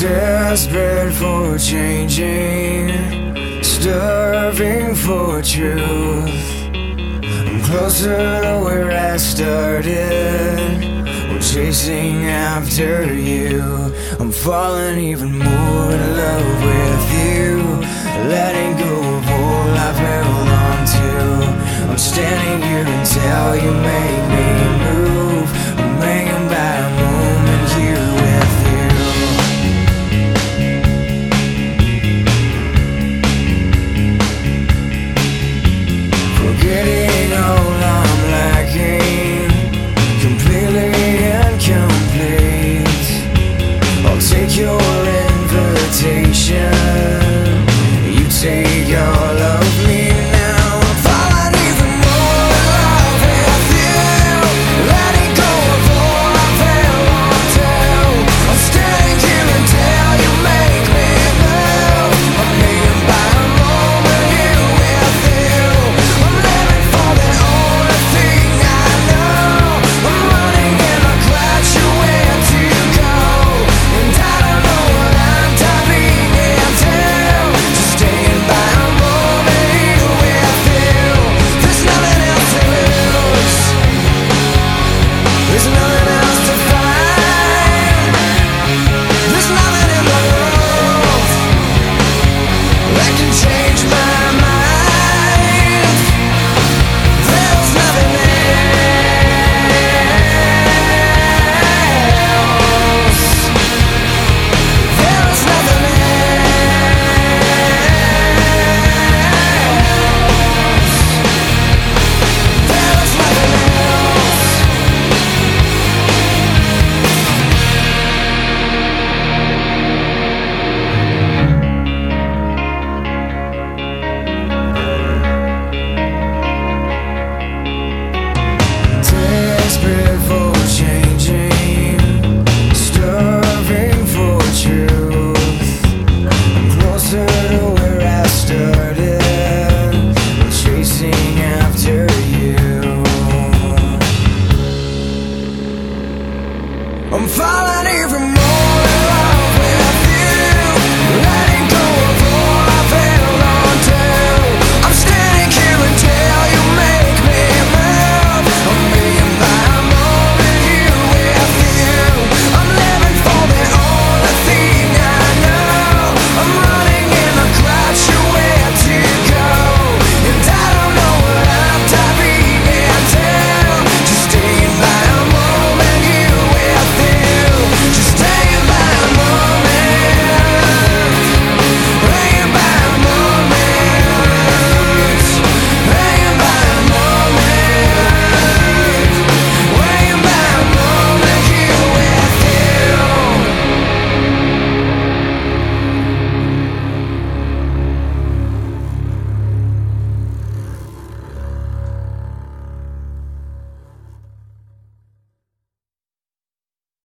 Desperate for changing, starving for truth. I'm closer to where I started. We're chasing after you. I'm falling even more in love with you. I'm falling here from